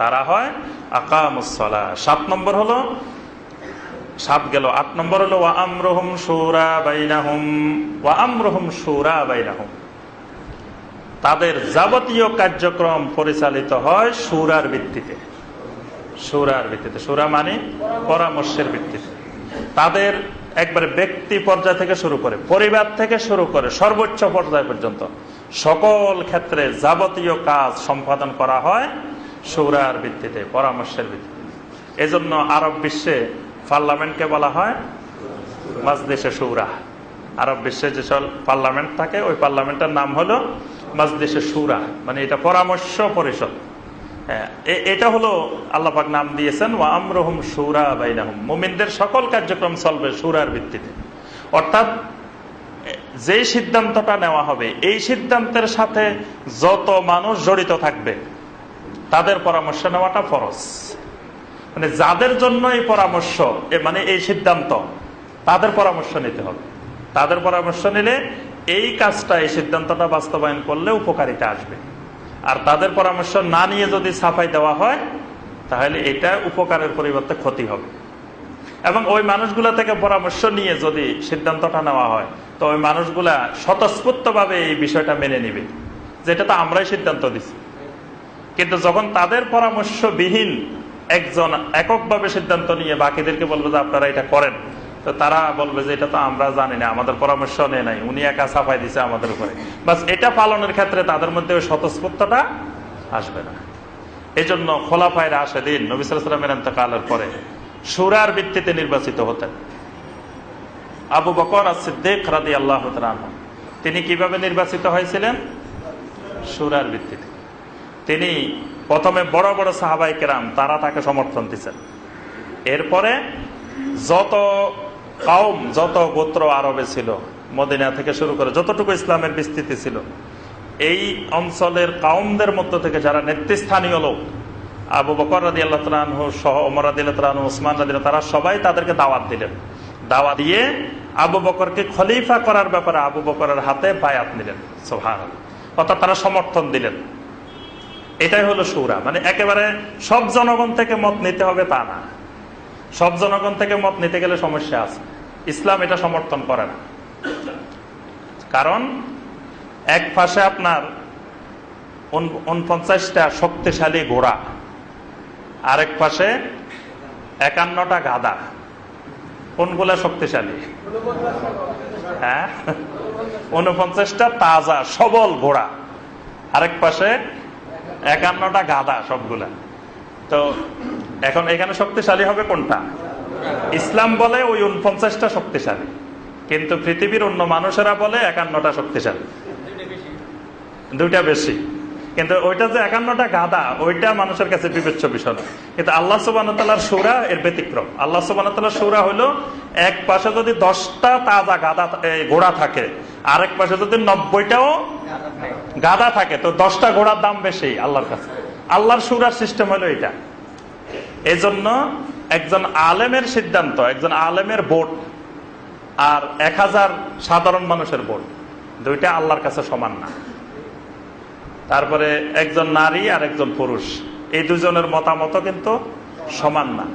তারা হয় আকামুসলা সাত নম্বর হলো, সাত গেল, আট নম্বর হলো, ওয়া আমরহুম সুরা বাইনাহুম, ওয়া আমরহুম সুরা বাইনাহুম। তাদের যাবতীয় কার্যক্রম পরিচালিত হয় সুরার ভিত্তিতে। সুরার ভিত্তিতে। সুরা মানে পরামর্শের ভিত্তিতে। তাদের একবারে ব্যক্তি পর্যায় থেকে শুরু করে, পরিবার থেকে শুরু করে, সর্বোচ্চ পর্যায় পর্যন্ত সকল ক্ষেত্রে যাবতীয় কাজ সম্পাদন করা হয় সুরার ভিত্তিতে পরামর্শের ভিত্তিতে। এজন্য আরব বিশ্বে পার্লামেন্টকে বলা হয় মাজদেশে সুরা। আরব বিশ্বে যেসব পার্লামেন্ট থাকে ওই পার্লামেন্টের নাম হলো মাজদেশে সুরা। মানে এটা পরামর্শ পরিষদ। হ্যাঁ, এটা হলো আল্লাপাক নাম দিয়েছেন ওয়া আমরহুম সুরা বাইনাহুম। মুমিনদের সকল কার্যক্রম চলবে সুরার ভিত্তিতে। অর্থাৎ যেই সিদ্ধান্তটা নেওয়া হবে এই সিদ্ধান্তের সাথে যত মানুষ জড়িত থাকবে তাদের পরামর্শ নেওয়াটা ফরজ। মানে যাদের জন্য এই পরামর্শ মানে এই সিদ্ধান্ত, তাদের পরামর্শ নিতে হবে। তাদের পরামর্শ নিলে এই কাজটা, এই সিদ্ধান্তটা বাস্তবায়ন করলে উপকারিতা আসবে। আর তাদের পরামর্শ না নিয়ে যদি সাফাই দেওয়া হয়, তাহলে এটা উপকারের পরিবর্তে ক্ষতি হবে। এবং ওই মানুষগুলা থেকে পরামর্শ নিয়ে যদি সিদ্ধান্তটা নেওয়া হয়, তো ওই মানুষগুলা স্বতঃস্ফূর্তভাবে এই বিষয়টা মেনে নিবে। যেটা তো আমরাই সিদ্ধান্ত দিচ্ছি কিন্তু যখন তাদের পরামর্শবিহীন একজন এককভাবে সিদ্ধান্ত নিয়ে বাকিদেরকে বলবে যে আপনারা এটা করেন, তো তারা বলবে যে এটা তো আমরা জানি না, আমাদের পরামর্শ নেই নাই, উনি একা সাফাই দিছে আমাদের উপরে। বাস এটা পালনের ক্ষেত্রে তাদের মধ্যে ওই স্বতঃস্ফূর্তটা আসবে না। এই জন্য খোলাফায় রাশেদিন নবিসামের এন্তকালের পরে সুরার ভিত্তিতে নির্বাচিত হতেন। আবু বকর সিদ্দিক রাদি আল্লাহ তিনি কীভাবে নির্বাচিত হয়েছিলেন? সুরার ভিত্তিতে। তিনি প্রথমে বড় বড় সাহাবাই কেরাম, তারা তাকে সমর্থন দিচ্ছেন এরপরে যত কাউম, যত গোত্র আরবে ছিল, মদিনা থেকে শুরু করে যতটুকু ইসলামের বিস্তৃতি ছিল, এই অঞ্চলের কাউমদের মধ্য থেকে যারা নেতৃস্থানীয় লোক, আবু বকর রাদি আল্লাহ সহ, ওমর রাদি আল্লাহ তালু ওসমান রাদি তারা সবাই তাদেরকে দাওয়াত দিলেন। দাওয়াত দিয়ে আবু বকরকে খলিফা করার ব্যাপারে আবু বকরের হাতে বায়াত নিলেন সোহান অর্থাৎ তারা সমর্থন দিলেন। এটাই হলো সৌরা। মানে একেবারে সব জনগণ থেকে মত নিতে হবে তা না। সব জনগণ থেকে মত নিতে গেলে সমস্যা আছে। ইসলাম এটা সমর্থন করে না। কারণ এক পাশে আপনার উনপঞ্চাশটা শক্তিশালী ঘোড়া আরেক পাশে একান্নটা গাদা কোনগুলা শক্তিশালী? হ্যাঁ? উনপঞ্চাশটা তাজা, সবল ঘোড়া আরেক পাশে একান্নটা গাদা সবগুলা। তো এখন এখানে শক্তিশালী হবে কোনটা? ইসলাম বলে ওই উনপঞ্চাশটা শক্তিশালী। কিন্তু পৃথিবীর অন্য মানুষেরা বলে একান্নটা শক্তিশালী। দুইটা বেশি। কিন্তু ওইটা যে একান্নটা গাদা, ওইটা মানুষের কাছে বিবেচ্য বিষয় কিন্তু আল্লাহ সুবাহতাল্লাহর সুরা এর ব্যতিক্রম। আল্লাহ সুবাহতাল্লাহ সুরা হইল, এক পাশে যদি দশটা তাজা গাদা ঘোড়া থাকে, আরেক পাশে যদি নব্বইটাও গাদা থাকে, তো দশটা ঘোড়ার দাম বেশি আল্লাহর কাছে। আল্লাহর সুরার সিস্টেম হলো এটা এই জন্য একজন আলেমের সিদ্ধান্ত, একজন আলেমের ভোট আর এক হাজার সাধারণ মানুষের ভোট দুইটা আল্লাহর কাছে সমান না। তারপরে একজন নারী আর একজন পুরুষ। এই দুজনের মতামত কিন্তু সমান না।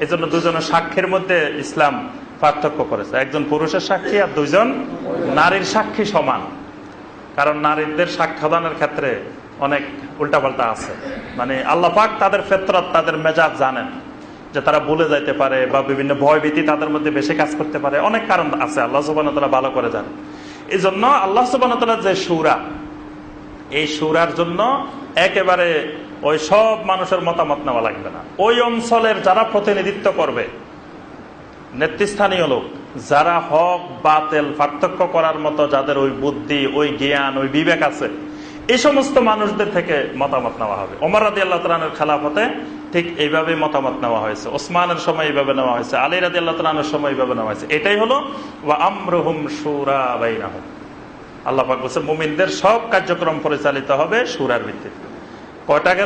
এই জন্য দুজনের সাক্ষীর মধ্যে ইসলাম পার্থক্য করেছে। একজন পুরুষের সাক্ষী আর দুজন নারীর সাক্ষী সমান। কারণ নারীদের সাক্ষ্যদানের ক্ষেত্রে অনেক উল্টাপাল্টা আছে। মানে আল্লাহ পাক তাদের ফেতরত, তাদের মেজাজ জানেন যে তারা ভুলে যাইতে পারে বা বিভিন্ন ভয়ভীতি তাদের মধ্যে বেশি কাজ করতে পারে। অনেক কারণ আছে। আল্লাহ সুবান ভালো করে জানেন। এই জন্য আল্লাহ সুবান যে সুরা এই সুরার জন্য একেবারে ওই সব মানুষের মতামত নেওয়া লাগবে না। ওই অঞ্চলের যারা প্রতিনিধিত্ব করবে, নেতৃস্থানীয় লোক, যারা হক, বাতেল, পার্থক্য করার মতো যাদের ওই বুদ্ধি, ওই জ্ঞান, ওই বিবেক আছে, এই সমস্ত মানুষদের থেকে মতামত নেওয়া হবে। ওমর রাদি আল্লাহ তালানের খেলাফতে ঠিক এইভাবে মতামত নেওয়া হয়েছে। ওসমানের সময় এইভাবে নেওয়া হয়েছে। আলী রাদি আল্লাহ তালানের সময় এইভাবে নেওয়া হয়েছে। এটাই হলো আমরহুম সুরা বাইনাহুম। আল্লাহ পাক বলছে মুমিনদের সব কার্যক্রম পরিচালিত হবে সুরার ভিত্তিতে। কয়টা গেল?